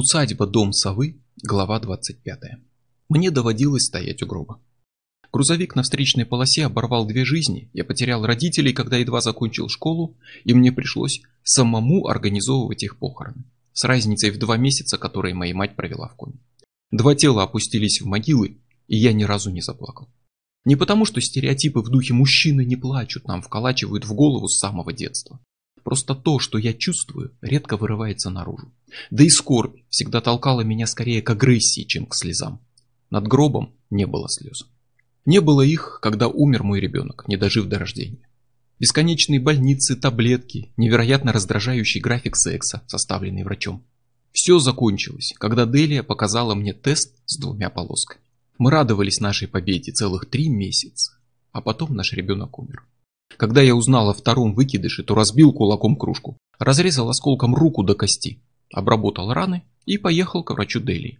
Усадьба Дом Совы, глава 25. Мне доводилось стоять у гроба. Грузовик на встречной полосе оборвал две жизни, я потерял родителей, когда едва закончил школу, и мне пришлось самому организовывать их похороны, с разницей в два месяца, которые моя мать провела в коме. Два тела опустились в могилы, и я ни разу не заплакал. Не потому, что стереотипы в духе «мужчины не плачут» нам вколачивают в голову с самого детства. Просто то, что я чувствую, редко вырывается наружу. Да и скорбь всегда толкала меня скорее к агрессии, чем к слезам. Над гробом не было слез. Не было их, когда умер мой ребенок, не дожив до рождения. Бесконечные больницы, таблетки, невероятно раздражающий график секса, составленный врачом. Все закончилось, когда Делия показала мне тест с двумя полосками. Мы радовались нашей победе целых три месяца, а потом наш ребенок умер. Когда я узнал о втором выкидыше, то разбил кулаком кружку, разрезал осколком руку до кости, обработал раны и поехал к врачу Дели.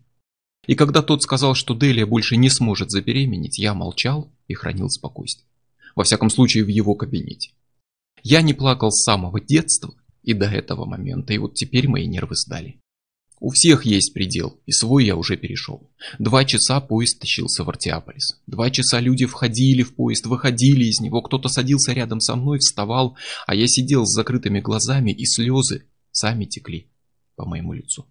И когда тот сказал, что Делия больше не сможет забеременеть, я молчал и хранил спокойствие. Во всяком случае, в его кабинете. Я не плакал с самого детства и до этого момента, и вот теперь мои нервы сдали. У всех есть предел, и свой я уже перешел. Два часа поезд тащился в Артиаполис. Два часа люди входили в поезд, выходили из него, кто-то садился рядом со мной, вставал, а я сидел с закрытыми глазами, и слезы сами текли по моему лицу.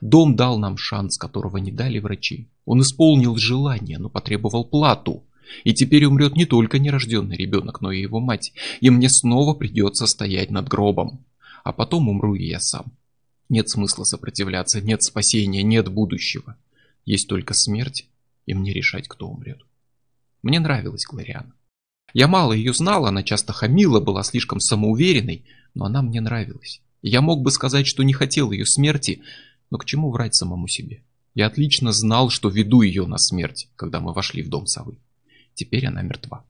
Дом дал нам шанс, которого не дали врачи. Он исполнил желание, но потребовал плату. И теперь умрет не только нерожденный ребенок, но и его мать. И мне снова придется стоять над гробом. А потом умру и я сам. Нет смысла сопротивляться, нет спасения, нет будущего. Есть только смерть, и мне решать, кто умрет. Мне нравилась Глориана. Я мало ее знал, она часто хамила, была слишком самоуверенной, но она мне нравилась. Я мог бы сказать, что не хотел ее смерти, но к чему врать самому себе? Я отлично знал, что веду ее на смерть, когда мы вошли в дом совы. Теперь она мертва.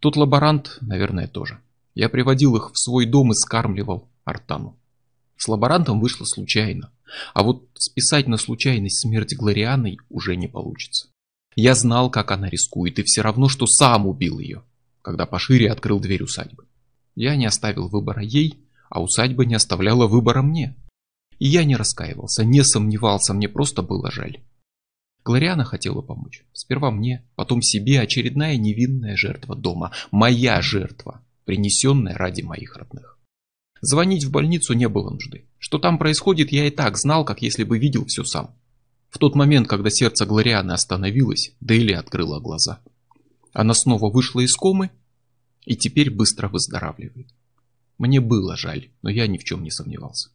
Тот лаборант, наверное, тоже. Я приводил их в свой дом и скармливал Артану. С лаборантом вышло случайно. А вот списать на случайность смерть Глорианы уже не получится. Я знал, как она рискует, и все равно, что сам убил ее, когда пошире открыл дверь усадьбы. Я не оставил выбора ей, а усадьба не оставляла выбора мне. И я не раскаивался, не сомневался, мне просто было жаль. Глориана хотела помочь. Сперва мне, потом себе очередная невинная жертва дома. Моя жертва, принесенная ради моих родных. Звонить в больницу не было нужды. Что там происходит, я и так знал, как если бы видел все сам. В тот момент, когда сердце Глорианы остановилось, Дейли открыла глаза. Она снова вышла из комы и теперь быстро выздоравливает. Мне было жаль, но я ни в чем не сомневался.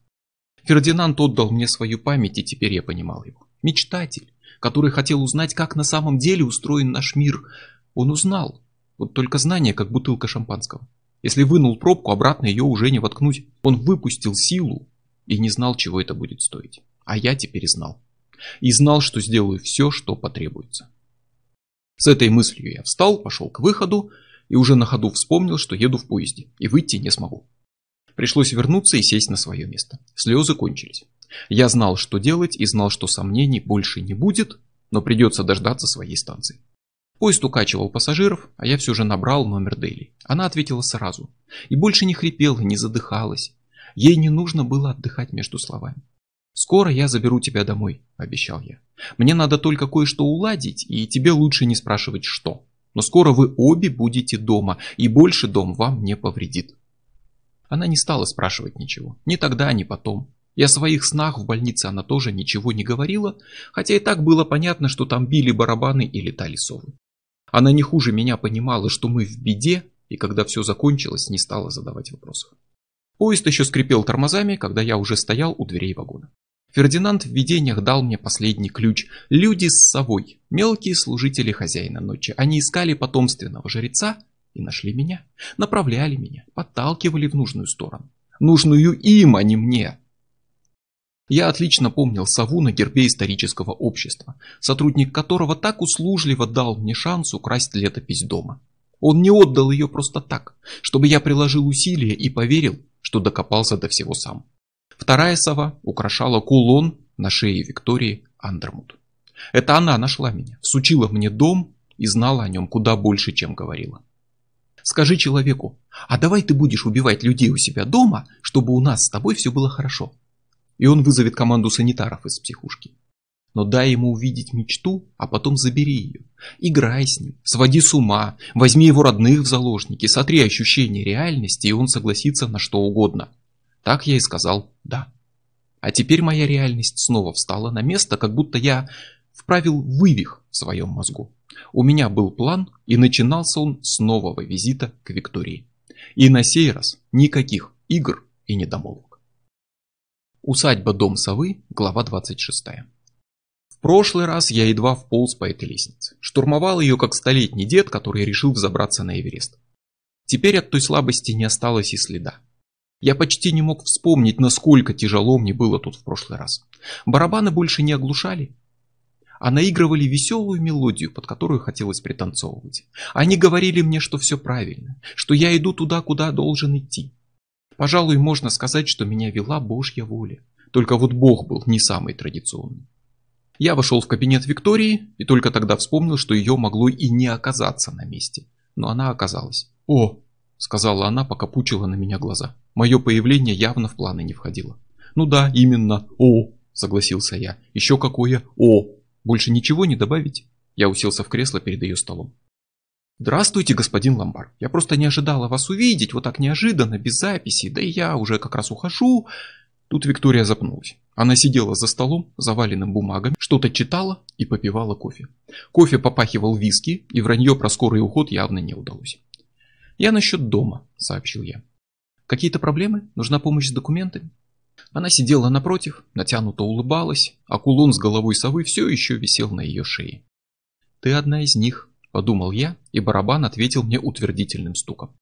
Фердинанд отдал мне свою память, и теперь я понимал его. Мечтатель, который хотел узнать, как на самом деле устроен наш мир. Он узнал. Вот только знание, как бутылка шампанского. Если вынул пробку, обратно ее уже не воткнуть. Он выпустил силу и не знал, чего это будет стоить. А я теперь знал. И знал, что сделаю все, что потребуется. С этой мыслью я встал, пошел к выходу и уже на ходу вспомнил, что еду в поезде и выйти не смогу. Пришлось вернуться и сесть на свое место. Слезы кончились. Я знал, что делать и знал, что сомнений больше не будет, но придется дождаться своей станции. Поезд укачивал пассажиров, а я все же набрал номер Дели. Она ответила сразу. И больше не хрипела, не задыхалась. Ей не нужно было отдыхать между словами. «Скоро я заберу тебя домой», – обещал я. «Мне надо только кое-что уладить, и тебе лучше не спрашивать, что. Но скоро вы обе будете дома, и больше дом вам не повредит». Она не стала спрашивать ничего. Ни тогда, ни потом. И о своих снах в больнице она тоже ничего не говорила, хотя и так было понятно, что там били барабаны и летали совы. Она не хуже меня понимала, что мы в беде, и когда все закончилось, не стала задавать вопросов. Поезд еще скрипел тормозами, когда я уже стоял у дверей вагона. Фердинанд в видениях дал мне последний ключ. Люди с совой, мелкие служители хозяина ночи. Они искали потомственного жреца и нашли меня. Направляли меня, подталкивали в нужную сторону. Нужную им, а не мне. Я отлично помнил сову на гербе исторического общества, сотрудник которого так услужливо дал мне шанс украсть летопись дома. Он не отдал ее просто так, чтобы я приложил усилия и поверил, что докопался до всего сам. Вторая сова украшала кулон на шее Виктории Андермут. Это она нашла меня, всучила мне дом и знала о нем куда больше, чем говорила. Скажи человеку, а давай ты будешь убивать людей у себя дома, чтобы у нас с тобой все было хорошо. и он вызовет команду санитаров из психушки. Но дай ему увидеть мечту, а потом забери ее. Играй с ним, своди с ума, возьми его родных в заложники, сотри ощущение реальности, и он согласится на что угодно. Так я и сказал «да». А теперь моя реальность снова встала на место, как будто я вправил вывих в своем мозгу. У меня был план, и начинался он с нового визита к Виктории. И на сей раз никаких игр и недомолвок. Усадьба Дом Совы, глава 26 прошлый раз я едва вполз по этой лестнице. Штурмовал ее как столетний дед, который решил взобраться на Эверест. Теперь от той слабости не осталось и следа. Я почти не мог вспомнить, насколько тяжело мне было тут в прошлый раз. Барабаны больше не оглушали, а наигрывали веселую мелодию, под которую хотелось пританцовывать. Они говорили мне, что все правильно, что я иду туда, куда должен идти. Пожалуй, можно сказать, что меня вела Божья воля. Только вот Бог был не самый традиционный. Я вошел в кабинет Виктории и только тогда вспомнил, что ее могло и не оказаться на месте. Но она оказалась. «О!» — сказала она, пока пучила на меня глаза. Мое появление явно в планы не входило. «Ну да, именно. О!» — согласился я. «Еще какое О! Больше ничего не добавить?» Я уселся в кресло перед ее столом. «Здравствуйте, господин Ломбар. Я просто не ожидала вас увидеть, вот так неожиданно, без записи. Да и я уже как раз ухожу. Тут Виктория запнулась. Она сидела за столом, заваленным бумагами, что-то читала и попивала кофе. Кофе попахивал виски, и вранье про скорый уход явно не удалось. «Я насчет дома», — сообщил я. «Какие-то проблемы? Нужна помощь с документами?» Она сидела напротив, натянуто улыбалась, а кулон с головой совы все еще висел на ее шее. «Ты одна из них», — подумал я, и барабан ответил мне утвердительным стуком.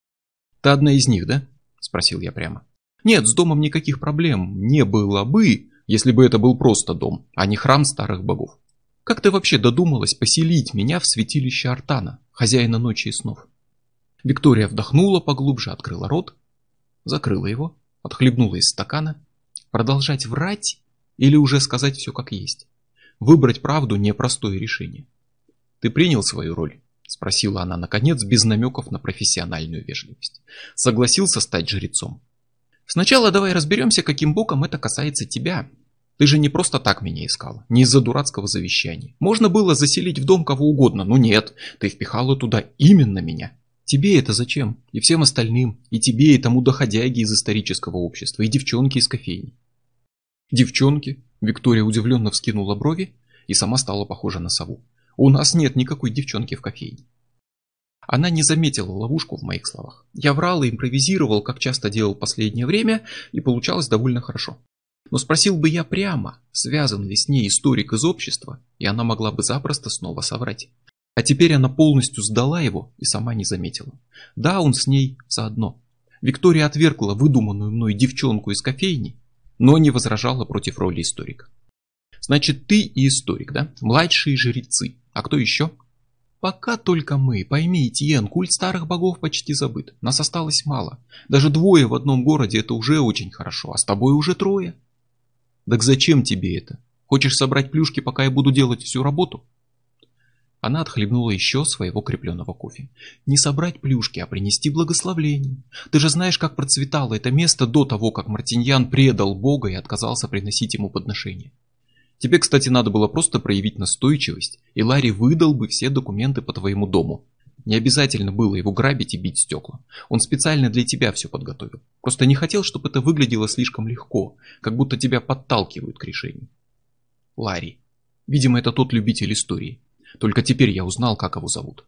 «Ты одна из них, да?» — спросил я прямо. Нет, с домом никаких проблем не было бы, если бы это был просто дом, а не храм старых богов. Как ты вообще додумалась поселить меня в святилище Артана, хозяина ночи и снов? Виктория вдохнула поглубже, открыла рот, закрыла его, отхлебнула из стакана. Продолжать врать или уже сказать все как есть? Выбрать правду – непростое решение. Ты принял свою роль? Спросила она, наконец, без намеков на профессиональную вежливость. Согласился стать жрецом? Сначала давай разберемся, каким боком это касается тебя. Ты же не просто так меня искала, не из-за дурацкого завещания. Можно было заселить в дом кого угодно, но нет, ты впихала туда именно меня. Тебе это зачем? И всем остальным, и тебе, и тому доходяге из исторического общества, и девчонке из кофейни. Девчонки? Виктория удивленно вскинула брови и сама стала похожа на сову. У нас нет никакой девчонки в кофейне. Она не заметила ловушку в моих словах. Я врал и импровизировал, как часто делал последнее время, и получалось довольно хорошо. Но спросил бы я прямо, связан ли с ней историк из общества, и она могла бы запросто снова соврать. А теперь она полностью сдала его и сама не заметила. Да, он с ней заодно. Виктория отвергла выдуманную мной девчонку из кофейни, но не возражала против роли историка. Значит, ты и историк, да? Младшие жрецы. А кто еще? Пока только мы. Пойми, Этьен, культ старых богов почти забыт. Нас осталось мало. Даже двое в одном городе это уже очень хорошо, а с тобой уже трое. Так зачем тебе это? Хочешь собрать плюшки, пока я буду делать всю работу? Она отхлебнула еще своего крепленного кофе. Не собрать плюшки, а принести благословление. Ты же знаешь, как процветало это место до того, как Мартиньян предал Бога и отказался приносить ему подношения. Тебе, кстати, надо было просто проявить настойчивость, и Ларри выдал бы все документы по твоему дому. Не обязательно было его грабить и бить стекла. Он специально для тебя все подготовил. Просто не хотел, чтобы это выглядело слишком легко, как будто тебя подталкивают к решению. Ларри. Видимо, это тот любитель истории. Только теперь я узнал, как его зовут.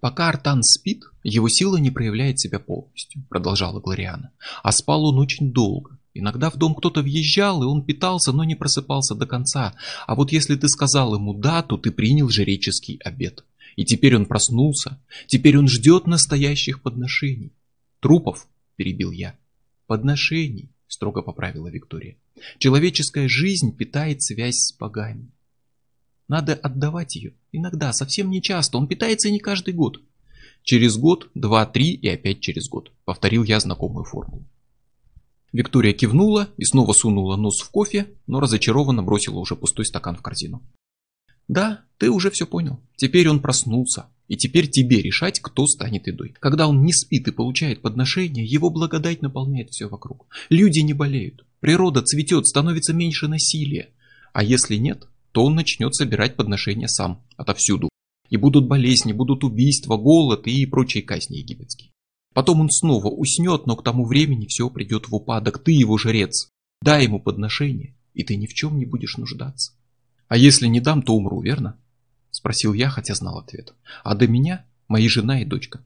Пока Артан спит, его сила не проявляет себя полностью, продолжала Глориана. А спал он очень долго. Иногда в дом кто-то въезжал, и он питался, но не просыпался до конца. А вот если ты сказал ему «да», то ты принял жреческий обед. И теперь он проснулся. Теперь он ждет настоящих подношений. Трупов, перебил я. Подношений, строго поправила Виктория. Человеческая жизнь питает связь с богами. Надо отдавать ее. Иногда, совсем не часто. Он питается не каждый год. Через год, два, три и опять через год. Повторил я знакомую формулу. Виктория кивнула и снова сунула нос в кофе, но разочарованно бросила уже пустой стакан в корзину. «Да, ты уже все понял. Теперь он проснулся. И теперь тебе решать, кто станет едой. Когда он не спит и получает подношение, его благодать наполняет все вокруг. Люди не болеют. Природа цветет, становится меньше насилия. А если нет, то он начнет собирать подношения сам, отовсюду. И будут болезни, будут убийства, голод и прочие казни египетские. Потом он снова уснет, но к тому времени все придет в упадок. Ты его жрец. Дай ему подношение, и ты ни в чем не будешь нуждаться. А если не дам, то умру, верно? Спросил я, хотя знал ответ. А до меня мои жена и дочка.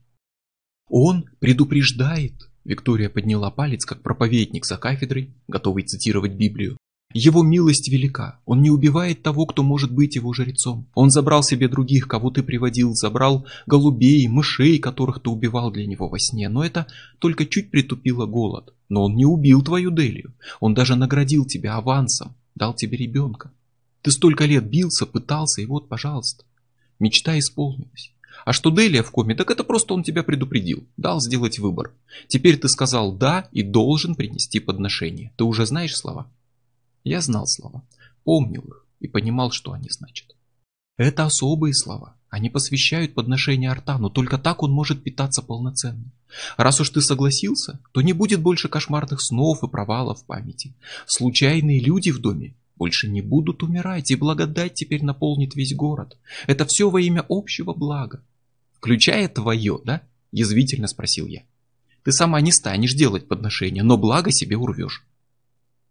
Он предупреждает. Виктория подняла палец, как проповедник за кафедрой, готовый цитировать Библию. Его милость велика. Он не убивает того, кто может быть его жрецом. Он забрал себе других, кого ты приводил, забрал голубей, мышей, которых ты убивал для него во сне. Но это только чуть притупило голод. Но он не убил твою Делию. Он даже наградил тебя авансом, дал тебе ребенка. Ты столько лет бился, пытался, и вот, пожалуйста, мечта исполнилась. А что Делия в коме, так это просто он тебя предупредил, дал сделать выбор. Теперь ты сказал «да» и должен принести подношение. Ты уже знаешь слова? Я знал слова, помнил их и понимал, что они значат. Это особые слова. Они посвящают подношение Артану, только так он может питаться полноценно. Раз уж ты согласился, то не будет больше кошмарных снов и провалов в памяти. Случайные люди в доме больше не будут умирать, и благодать теперь наполнит весь город. Это все во имя общего блага. Включая твое, да? Язвительно спросил я. Ты сама не станешь делать подношения, но благо себе урвешь.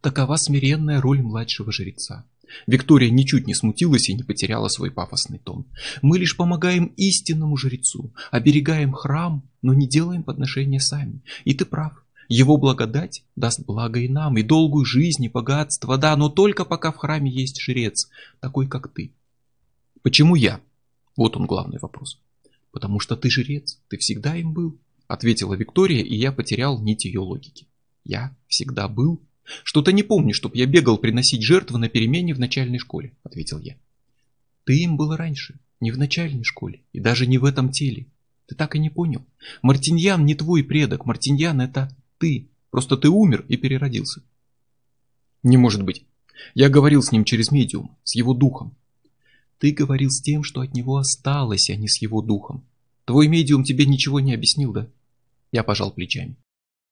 Такова смиренная роль младшего жреца. Виктория ничуть не смутилась и не потеряла свой пафосный тон. Мы лишь помогаем истинному жрецу, оберегаем храм, но не делаем подношения сами. И ты прав. Его благодать даст благо и нам, и долгую жизнь, и богатство, да, но только пока в храме есть жрец, такой как ты. Почему я? Вот он главный вопрос. Потому что ты жрец, ты всегда им был, ответила Виктория, и я потерял нить ее логики. Я всегда был что-то не помню, чтоб я бегал приносить жертвы на перемене в начальной школе, ответил я. Ты им был раньше, не в начальной школе, и даже не в этом теле. Ты так и не понял. Мартиньян не твой предок, Мартиньян это ты. Просто ты умер и переродился. Не может быть. Я говорил с ним через медиум, с его духом. Ты говорил с тем, что от него осталось, а не с его духом. Твой медиум тебе ничего не объяснил, да? Я пожал плечами.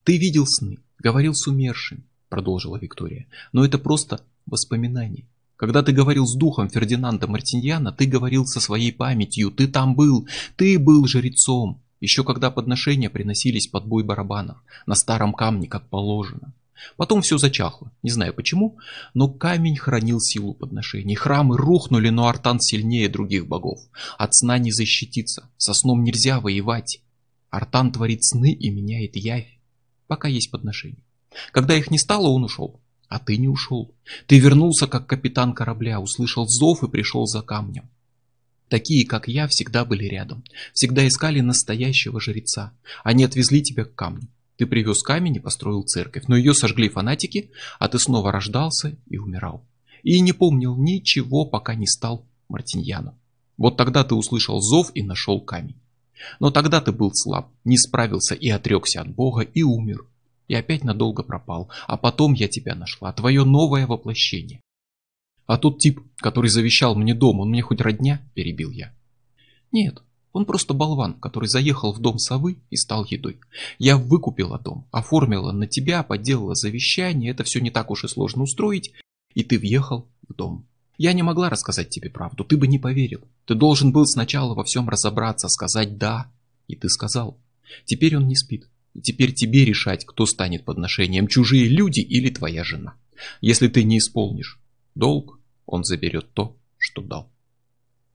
Ты видел сны, говорил с умершим, продолжила Виктория. Но это просто воспоминание. Когда ты говорил с духом Фердинанда Мартиньяна, ты говорил со своей памятью, ты там был, ты был жрецом. Еще когда подношения приносились под бой барабанов, на старом камне, как положено. Потом все зачахло, не знаю почему, но камень хранил силу подношений. Храмы рухнули, но Артан сильнее других богов. От сна не защититься, со сном нельзя воевать. Артан творит сны и меняет явь, пока есть подношения. Когда их не стало, он ушел. А ты не ушел. Ты вернулся как капитан корабля, услышал зов и пришел за камнем. Такие, как я, всегда были рядом. Всегда искали настоящего жреца. Они отвезли тебя к камню. Ты привез камень и построил церковь, но ее сожгли фанатики, а ты снова рождался и умирал. И не помнил ничего, пока не стал Мартиньяном. Вот тогда ты услышал зов и нашел камень. Но тогда ты был слаб, не справился и отрекся от Бога и умер и опять надолго пропал. А потом я тебя нашла, твое новое воплощение. А тот тип, который завещал мне дом, он мне хоть родня? Перебил я. Нет, он просто болван, который заехал в дом совы и стал едой. Я выкупила дом, оформила на тебя, подделала завещание, это все не так уж и сложно устроить, и ты въехал в дом. Я не могла рассказать тебе правду, ты бы не поверил. Ты должен был сначала во всем разобраться, сказать «да», и ты сказал. Теперь он не спит. И теперь тебе решать, кто станет подношением, чужие люди или твоя жена. Если ты не исполнишь долг, он заберет то, что дал.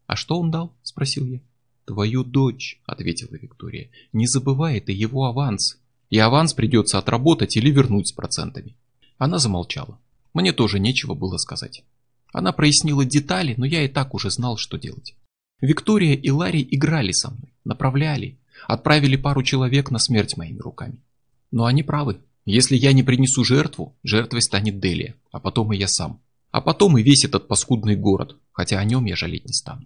А что он дал? Спросил я. Твою дочь, ответила Виктория. Не забывай, это его аванс. И аванс придется отработать или вернуть с процентами. Она замолчала. Мне тоже нечего было сказать. Она прояснила детали, но я и так уже знал, что делать. Виктория и Ларри играли со мной, направляли, Отправили пару человек на смерть моими руками. Но они правы. Если я не принесу жертву, жертвой станет Делия, а потом и я сам. А потом и весь этот паскудный город, хотя о нем я жалеть не стану.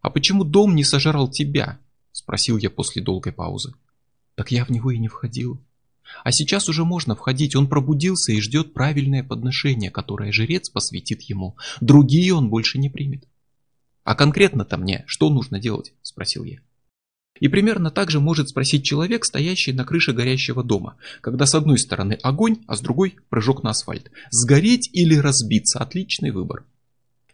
«А почему дом не сожрал тебя?» – спросил я после долгой паузы. «Так я в него и не входил. А сейчас уже можно входить, он пробудился и ждет правильное подношение, которое жрец посвятит ему. Другие он больше не примет». «А конкретно-то мне что нужно делать?» – спросил я. И примерно так же может спросить человек, стоящий на крыше горящего дома, когда с одной стороны огонь, а с другой прыжок на асфальт. Сгореть или разбиться – отличный выбор.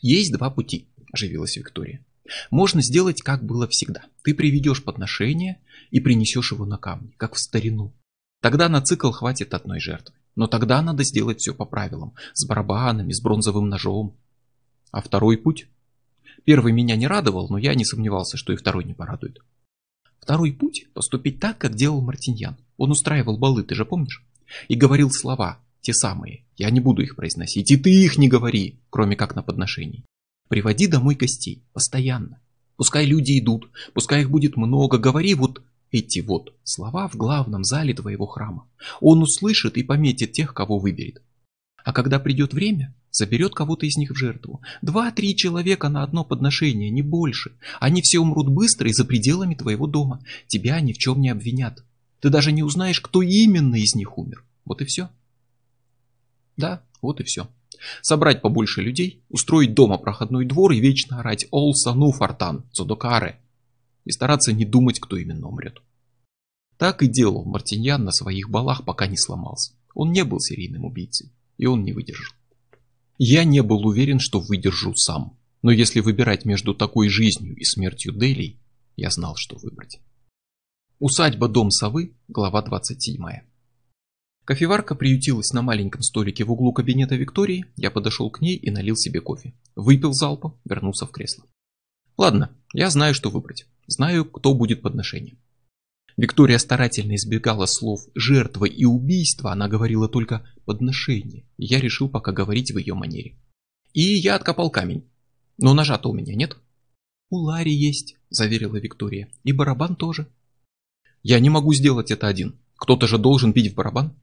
Есть два пути, оживилась Виктория. Можно сделать, как было всегда. Ты приведешь подношение и принесешь его на камни, как в старину. Тогда на цикл хватит одной жертвы. Но тогда надо сделать все по правилам. С барабанами, с бронзовым ножом. А второй путь? Первый меня не радовал, но я не сомневался, что и второй не порадует. Второй путь – поступить так, как делал Мартиньян. Он устраивал балы, ты же помнишь? И говорил слова, те самые. Я не буду их произносить, и ты их не говори, кроме как на подношении. Приводи домой гостей, постоянно. Пускай люди идут, пускай их будет много, говори вот эти вот слова в главном зале твоего храма. Он услышит и пометит тех, кого выберет. А когда придет время, заберет кого-то из них в жертву. Два-три человека на одно подношение, не больше. Они все умрут быстро и за пределами твоего дома. Тебя ни в чем не обвинят. Ты даже не узнаешь, кто именно из них умер. Вот и все. Да, вот и все. Собрать побольше людей, устроить дома проходной двор и вечно орать «Ол сану фартан, зодокаре» и стараться не думать, кто именно умрет. Так и делал Мартиньян на своих балах, пока не сломался. Он не был серийным убийцей, и он не выдержал. Я не был уверен, что выдержу сам. Но если выбирать между такой жизнью и смертью Делей, я знал, что выбрать. Усадьба Дом Совы, глава 27. Кофеварка приютилась на маленьком столике в углу кабинета Виктории, я подошел к ней и налил себе кофе. Выпил залпом, вернулся в кресло. Ладно, я знаю, что выбрать. Знаю, кто будет подношением. Виктория старательно избегала слов «жертва» и «убийство», она говорила только «подношение», я решил пока говорить в ее манере. И я откопал камень. Но ножа-то у меня нет. «У Ларри есть», – заверила Виктория, – «и барабан тоже». «Я не могу сделать это один. Кто-то же должен бить в барабан».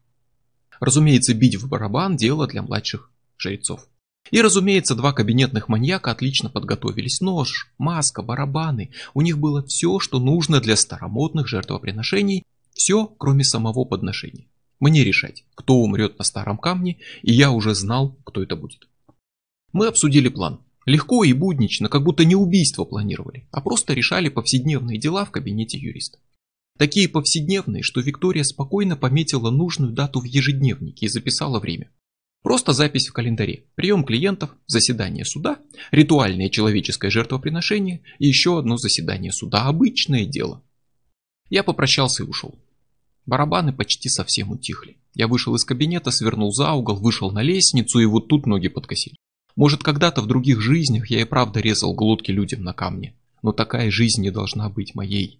Разумеется, бить в барабан – дело для младших жрецов. И, разумеется, два кабинетных маньяка отлично подготовились. Нож, маска, барабаны. У них было все, что нужно для старомодных жертвоприношений. Все, кроме самого подношения. Мне решать, кто умрет на старом камне, и я уже знал, кто это будет. Мы обсудили план. Легко и буднично, как будто не убийство планировали, а просто решали повседневные дела в кабинете юриста. Такие повседневные, что Виктория спокойно пометила нужную дату в ежедневнике и записала время. Просто запись в календаре, прием клиентов, заседание суда, ритуальное человеческое жертвоприношение и еще одно заседание суда. Обычное дело. Я попрощался и ушел. Барабаны почти совсем утихли. Я вышел из кабинета, свернул за угол, вышел на лестницу и вот тут ноги подкосили. Может когда-то в других жизнях я и правда резал глотки людям на камне. Но такая жизнь не должна быть моей.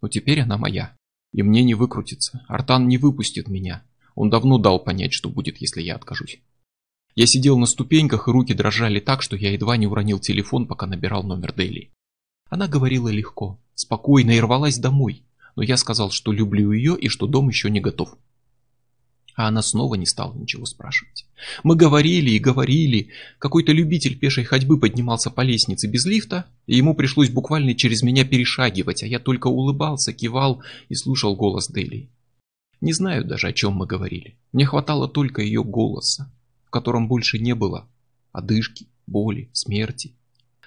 Но теперь она моя. И мне не выкрутиться. Артан не выпустит меня. Он давно дал понять, что будет, если я откажусь. Я сидел на ступеньках, и руки дрожали так, что я едва не уронил телефон, пока набирал номер Дели. Она говорила легко, спокойно и рвалась домой, но я сказал, что люблю ее и что дом еще не готов. А она снова не стала ничего спрашивать. Мы говорили и говорили. Какой-то любитель пешей ходьбы поднимался по лестнице без лифта, и ему пришлось буквально через меня перешагивать, а я только улыбался, кивал и слушал голос Дели. Не знаю даже, о чем мы говорили. Мне хватало только ее голоса, в котором больше не было одышки, боли, смерти.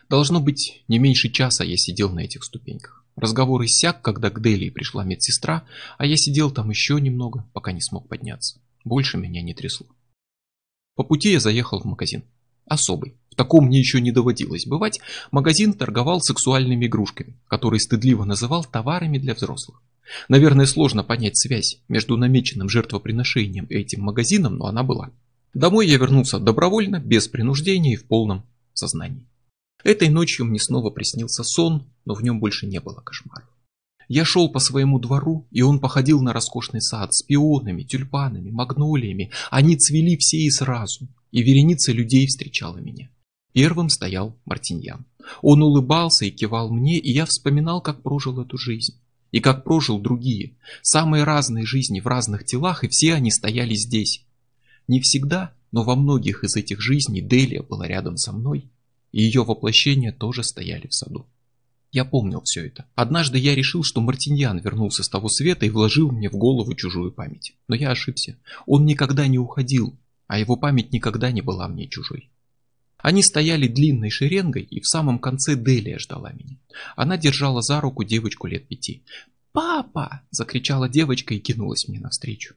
Должно быть, не меньше часа я сидел на этих ступеньках. Разговор иссяк, когда к Дели пришла медсестра, а я сидел там еще немного, пока не смог подняться. Больше меня не трясло. По пути я заехал в магазин. Особый. В таком мне еще не доводилось бывать. Магазин торговал сексуальными игрушками, которые стыдливо называл товарами для взрослых. Наверное, сложно понять связь между намеченным жертвоприношением и этим магазином, но она была. Домой я вернулся добровольно, без принуждения и в полном сознании. Этой ночью мне снова приснился сон, но в нем больше не было кошмаров. Я шел по своему двору, и он походил на роскошный сад с пионами, тюльпанами, магнолиями. Они цвели все и сразу, и вереница людей встречала меня. Первым стоял Мартиньян. Он улыбался и кивал мне, и я вспоминал, как прожил эту жизнь и как прожил другие, самые разные жизни в разных телах, и все они стояли здесь. Не всегда, но во многих из этих жизней Делия была рядом со мной, и ее воплощения тоже стояли в саду. Я помнил все это. Однажды я решил, что Мартиньян вернулся с того света и вложил мне в голову чужую память. Но я ошибся. Он никогда не уходил, а его память никогда не была мне чужой. Они стояли длинной шеренгой, и в самом конце Делия ждала меня. Она держала за руку девочку лет пяти. «Папа!» – закричала девочка и кинулась мне навстречу.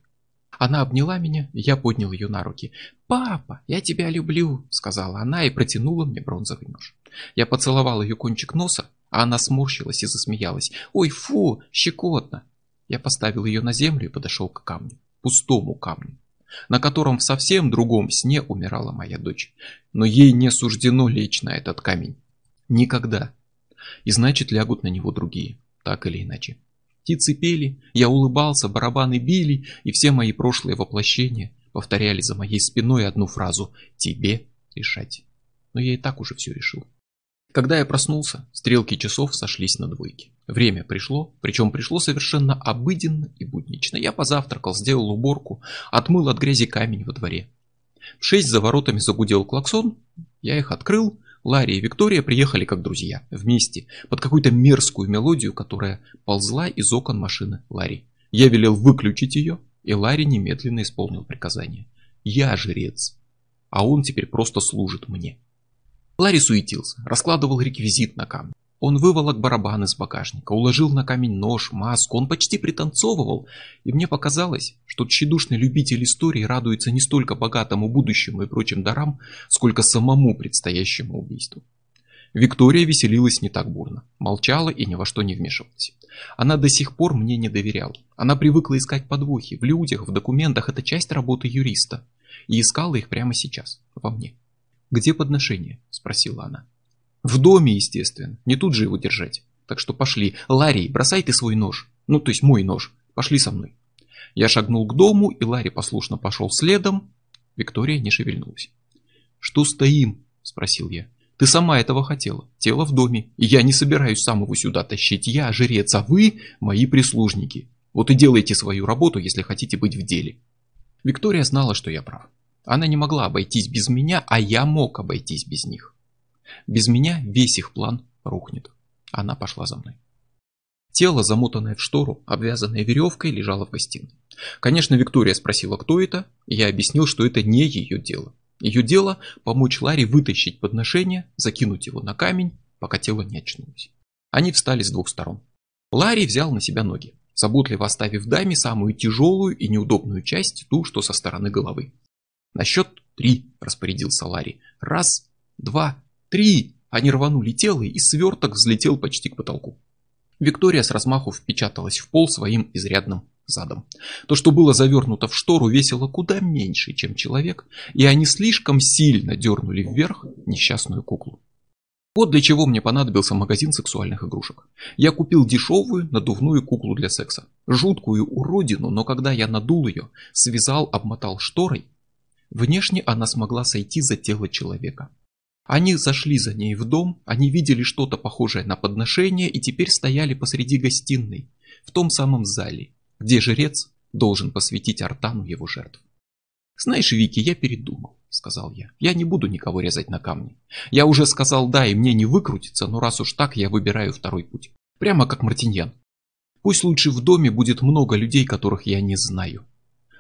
Она обняла меня, я поднял ее на руки. «Папа, я тебя люблю!» – сказала она и протянула мне бронзовый нож. Я поцеловал ее кончик носа, а она сморщилась и засмеялась. «Ой, фу, щекотно!» Я поставил ее на землю и подошел к камню, пустому камню на котором в совсем другом сне умирала моя дочь. Но ей не суждено лечь на этот камень. Никогда. И значит лягут на него другие, так или иначе. Птицы пели, я улыбался, барабаны били, и все мои прошлые воплощения повторяли за моей спиной одну фразу «Тебе решать». Но я и так уже все решил. Когда я проснулся, стрелки часов сошлись на двойке. Время пришло, причем пришло совершенно обыденно и буднично. Я позавтракал, сделал уборку, отмыл от грязи камень во дворе. В шесть за воротами загудел клаксон, я их открыл, Ларри и Виктория приехали как друзья, вместе, под какую-то мерзкую мелодию, которая ползла из окон машины Ларри. Я велел выключить ее, и Ларри немедленно исполнил приказание. Я жрец, а он теперь просто служит мне. Ларри суетился, раскладывал реквизит на камне. Он выволок барабан из багажника, уложил на камень нож, маску, он почти пританцовывал, и мне показалось, что тщедушный любитель истории радуется не столько богатому будущему и прочим дарам, сколько самому предстоящему убийству. Виктория веселилась не так бурно, молчала и ни во что не вмешивалась. Она до сих пор мне не доверяла. Она привыкла искать подвохи в людях, в документах, это часть работы юриста. И искала их прямо сейчас, во мне. «Где подношение?» – спросила она. «В доме, естественно. Не тут же его держать. Так что пошли. Ларри, бросай ты свой нож. Ну, то есть мой нож. Пошли со мной». Я шагнул к дому, и Ларри послушно пошел следом. Виктория не шевельнулась. «Что стоим?» – спросил я. «Ты сама этого хотела. Тело в доме. И я не собираюсь сам его сюда тащить. Я жрец, а вы – мои прислужники. Вот и делайте свою работу, если хотите быть в деле». Виктория знала, что я прав. Она не могла обойтись без меня, а я мог обойтись без них. Без меня весь их план рухнет. Она пошла за мной. Тело, замотанное в штору, обвязанное веревкой, лежало в гостиной. Конечно, Виктория спросила, кто это, я объяснил, что это не ее дело. Ее дело – помочь Ларе вытащить подношение, закинуть его на камень, пока тело не очнулось. Они встали с двух сторон. Ларри взял на себя ноги, заботливо оставив даме самую тяжелую и неудобную часть, ту, что со стороны головы. На счет три распорядился Ларри. Раз, два, три. Они рванули тело, и сверток взлетел почти к потолку. Виктория с размаху впечаталась в пол своим изрядным задом. То, что было завернуто в штору, весило куда меньше, чем человек, и они слишком сильно дернули вверх несчастную куклу. Вот для чего мне понадобился магазин сексуальных игрушек. Я купил дешевую надувную куклу для секса. Жуткую уродину, но когда я надул ее, связал, обмотал шторой, Внешне она смогла сойти за тело человека. Они зашли за ней в дом, они видели что-то похожее на подношение и теперь стояли посреди гостиной, в том самом зале, где жрец должен посвятить Артану его жертв. «Знаешь, Вики, я передумал», — сказал я. «Я не буду никого резать на камни. Я уже сказал «да», и мне не выкрутиться, но раз уж так, я выбираю второй путь. Прямо как Мартиньян. Пусть лучше в доме будет много людей, которых я не знаю.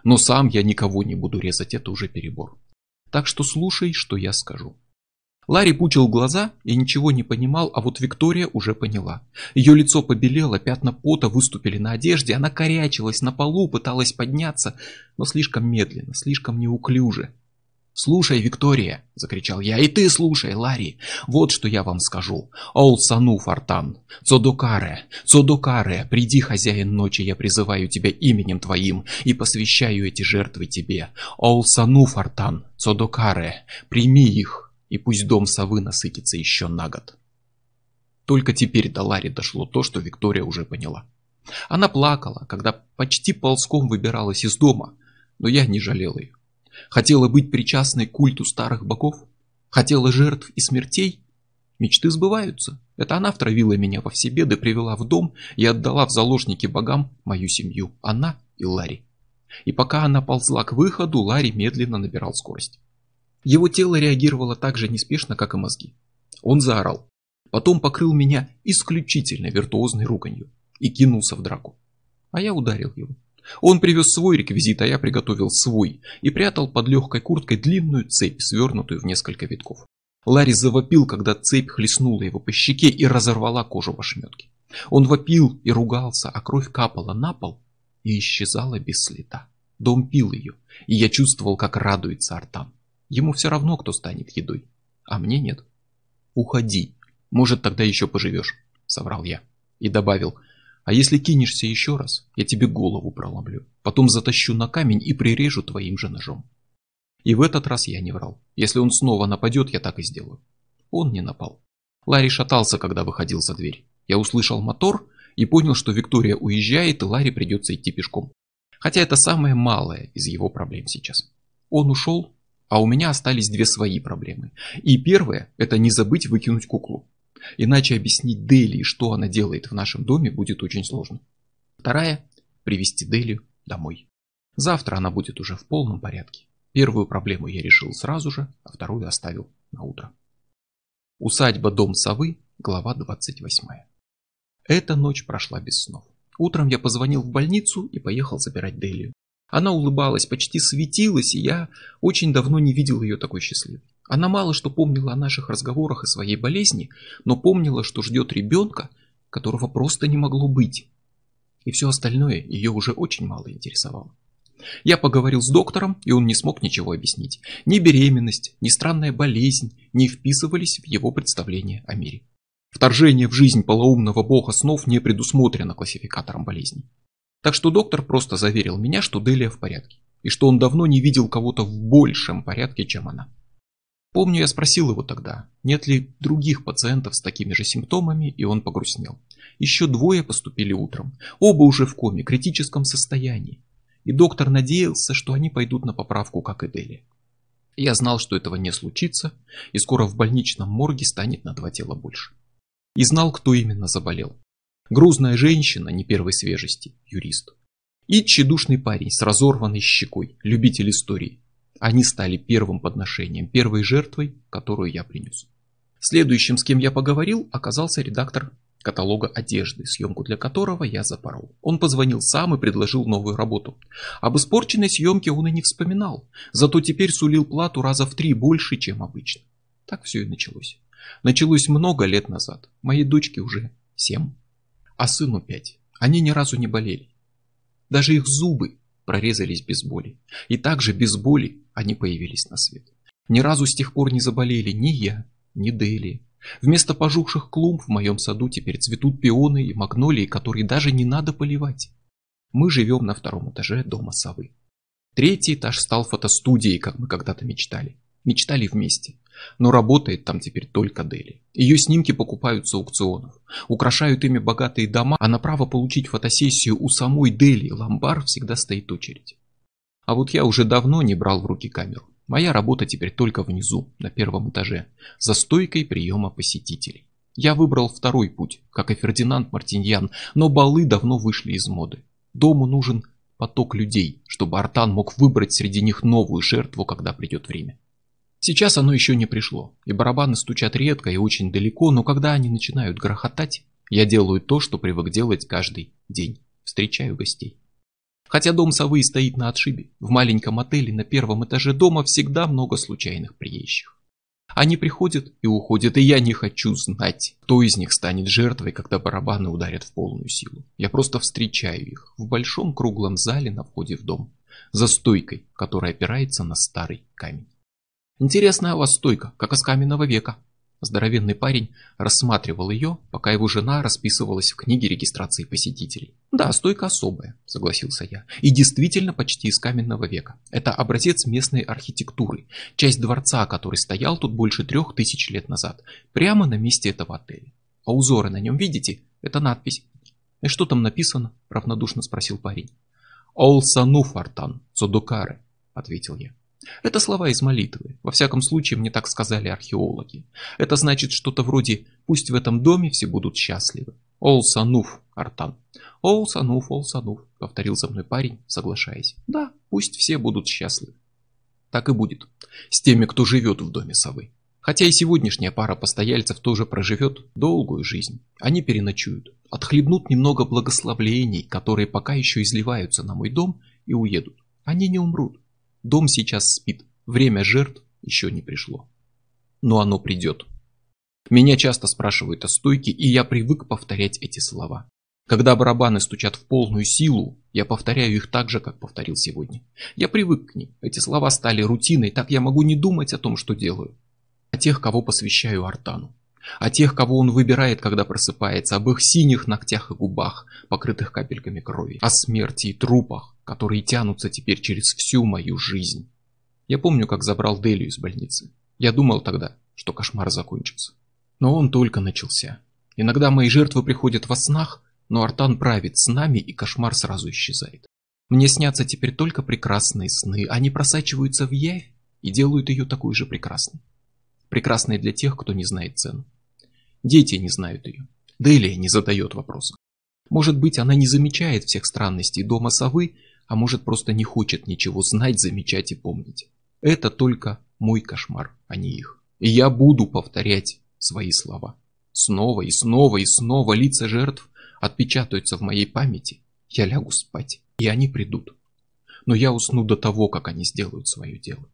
Но сам я никого не буду резать, это уже перебор. Так что слушай, что я скажу. Ларри пучил глаза и ничего не понимал, а вот Виктория уже поняла. Ее лицо побелело, пятна пота выступили на одежде, она корячилась на полу, пыталась подняться, но слишком медленно, слишком неуклюже. «Слушай, Виктория!» – закричал я. «И ты слушай, Ларри! Вот что я вам скажу. Ол Сану Фартан! Цодокаре! Цодокаре! Приди, хозяин ночи, я призываю тебя именем твоим и посвящаю эти жертвы тебе. Ол Сану Фартан! Цодокаре! Прими их, и пусть дом совы насытится еще на год!» Только теперь до Ларри дошло то, что Виктория уже поняла. Она плакала, когда почти ползком выбиралась из дома, но я не жалел ее. Хотела быть причастной к культу старых богов? Хотела жертв и смертей? Мечты сбываются. Это она втравила меня во все беды, привела в дом и отдала в заложники богам мою семью. Она и Ларри. И пока она ползла к выходу, Ларри медленно набирал скорость. Его тело реагировало так же неспешно, как и мозги. Он заорал. Потом покрыл меня исключительно виртуозной руганью и кинулся в драку. А я ударил его. Он привез свой реквизит, а я приготовил свой и прятал под легкой курткой длинную цепь, свернутую в несколько витков. Ларри завопил, когда цепь хлестнула его по щеке и разорвала кожу в ошметке. Он вопил и ругался, а кровь капала на пол и исчезала без следа. Дом пил ее, и я чувствовал, как радуется Артан. Ему все равно, кто станет едой, а мне нет. «Уходи, может, тогда еще поживешь», — соврал я. И добавил, «А если кинешься еще раз, я тебе голову проломлю, потом затащу на камень и прирежу твоим же ножом». И в этот раз я не врал. Если он снова нападет, я так и сделаю. Он не напал. Ларри шатался, когда выходил за дверь. Я услышал мотор и понял, что Виктория уезжает, и Ларри придется идти пешком. Хотя это самое малое из его проблем сейчас. Он ушел, а у меня остались две свои проблемы. И первое – это не забыть выкинуть куклу. Иначе объяснить Дели, что она делает в нашем доме, будет очень сложно. Вторая – привести Дели домой. Завтра она будет уже в полном порядке. Первую проблему я решил сразу же, а вторую оставил на утро. Усадьба Дом Совы, глава 28. Эта ночь прошла без снов. Утром я позвонил в больницу и поехал забирать Делию. Она улыбалась, почти светилась, и я очень давно не видел ее такой счастливой. Она мало что помнила о наших разговорах и своей болезни, но помнила, что ждет ребенка, которого просто не могло быть. И все остальное ее уже очень мало интересовало. Я поговорил с доктором, и он не смог ничего объяснить. Ни беременность, ни странная болезнь не вписывались в его представление о мире. Вторжение в жизнь полоумного бога снов не предусмотрено классификатором болезней. Так что доктор просто заверил меня, что Делия в порядке, и что он давно не видел кого-то в большем порядке, чем она. Помню, я спросил его тогда, нет ли других пациентов с такими же симптомами, и он погрустнел. Еще двое поступили утром, оба уже в коме, критическом состоянии и доктор надеялся, что они пойдут на поправку, как и Дели. Я знал, что этого не случится, и скоро в больничном морге станет на два тела больше. И знал, кто именно заболел. Грузная женщина не первой свежести, юрист. И тщедушный парень с разорванной щекой, любитель истории. Они стали первым подношением, первой жертвой, которую я принес. Следующим, с кем я поговорил, оказался редактор каталога одежды, съемку для которого я запорол. Он позвонил сам и предложил новую работу. Об испорченной съемке он и не вспоминал, зато теперь сулил плату раза в три больше, чем обычно. Так все и началось. Началось много лет назад. Моей дочке уже семь, а сыну пять. Они ни разу не болели. Даже их зубы прорезались без боли. И также без боли они появились на свет. Ни разу с тех пор не заболели ни я, ни Дели, Вместо пожухших клумб в моем саду теперь цветут пионы и магнолии, которые даже не надо поливать. Мы живем на втором этаже дома совы. Третий этаж стал фотостудией, как мы когда-то мечтали. Мечтали вместе. Но работает там теперь только Дели. Ее снимки покупают с аукционов. Украшают ими богатые дома, а на право получить фотосессию у самой Дели Ламбар всегда стоит очередь. А вот я уже давно не брал в руки камеру. Моя работа теперь только внизу, на первом этаже, за стойкой приема посетителей. Я выбрал второй путь, как и Фердинанд Мартиньян, но балы давно вышли из моды. Дому нужен поток людей, чтобы Артан мог выбрать среди них новую жертву, когда придет время. Сейчас оно еще не пришло, и барабаны стучат редко и очень далеко, но когда они начинают грохотать, я делаю то, что привык делать каждый день. Встречаю гостей. Хотя дом совы стоит на отшибе, в маленьком отеле на первом этаже дома всегда много случайных приезжих. Они приходят и уходят, и я не хочу знать, кто из них станет жертвой, когда барабаны ударят в полную силу. Я просто встречаю их в большом круглом зале на входе в дом, за стойкой, которая опирается на старый камень. Интересная у вас стойка, как из каменного века, Здоровенный парень рассматривал ее, пока его жена расписывалась в книге регистрации посетителей. «Да, стойка особая», — согласился я. «И действительно почти из каменного века. Это образец местной архитектуры, часть дворца, который стоял тут больше трех тысяч лет назад, прямо на месте этого отеля. А узоры на нем видите? Это надпись». «И что там написано?» — равнодушно спросил парень. «Ол сану фартан, содукаре», — ответил я. Это слова из молитвы. Во всяком случае, мне так сказали археологи. Это значит что-то вроде «пусть в этом доме все будут счастливы». «Ол сануф, Артан». «Ол сануф, ол сануф», — повторил за мной парень, соглашаясь. «Да, пусть все будут счастливы». Так и будет. С теми, кто живет в доме совы. Хотя и сегодняшняя пара постояльцев тоже проживет долгую жизнь. Они переночуют, отхлебнут немного благословлений, которые пока еще изливаются на мой дом, и уедут. Они не умрут. Дом сейчас спит, время жертв еще не пришло. но оно придет. Меня часто спрашивают о стойке, и я привык повторять эти слова. Когда барабаны стучат в полную силу, я повторяю их так же, как повторил сегодня. Я привык к ним. Эти слова стали рутиной, так я могу не думать о том, что делаю. О тех, кого посвящаю Артану. О тех, кого он выбирает, когда просыпается, об их синих ногтях и губах, покрытых капельками крови, о смерти и трупах, которые тянутся теперь через всю мою жизнь. Я помню, как забрал Делию из больницы. Я думал тогда, что кошмар закончится. Но он только начался. Иногда мои жертвы приходят во снах, но Артан правит с нами, и кошмар сразу исчезает. Мне снятся теперь только прекрасные сны, они просачиваются в явь и делают ее такой же прекрасной. Прекрасной для тех, кто не знает цену. Дети не знают ее. Делия не задает вопросов. Может быть, она не замечает всех странностей дома совы, а может просто не хочет ничего знать, замечать и помнить. Это только мой кошмар, а не их. И я буду повторять свои слова. Снова и снова и снова лица жертв отпечатаются в моей памяти, я лягу спать, и они придут. Но я усну до того, как они сделают свое дело.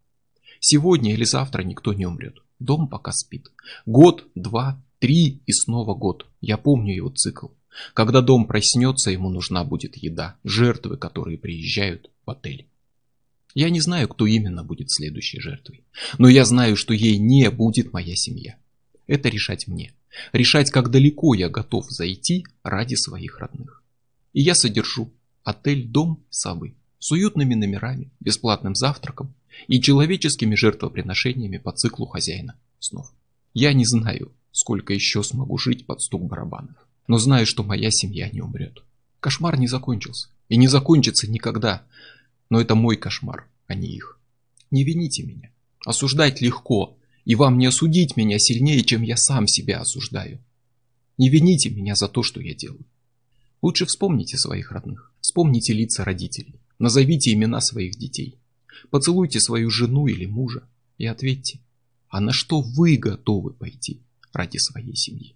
Сегодня или завтра никто не умрет. Дом пока спит. Год, два, три и снова год. Я помню его цикл. Когда дом проснется, ему нужна будет еда, жертвы, которые приезжают в отель. Я не знаю, кто именно будет следующей жертвой. Но я знаю, что ей не будет моя семья. Это решать мне. Решать, как далеко я готов зайти ради своих родных. И я содержу отель-дом Савы с уютными номерами, бесплатным завтраком и человеческими жертвоприношениями по циклу хозяина снов. Я не знаю, сколько еще смогу жить под стук барабанов, но знаю, что моя семья не умрет. Кошмар не закончился и не закончится никогда, но это мой кошмар, а не их. Не вините меня. Осуждать легко, и вам не осудить меня сильнее, чем я сам себя осуждаю. Не вините меня за то, что я делаю. Лучше вспомните своих родных, вспомните лица родителей, назовите имена своих детей, поцелуйте свою жену или мужа и ответьте, а на что вы готовы пойти ради своей семьи?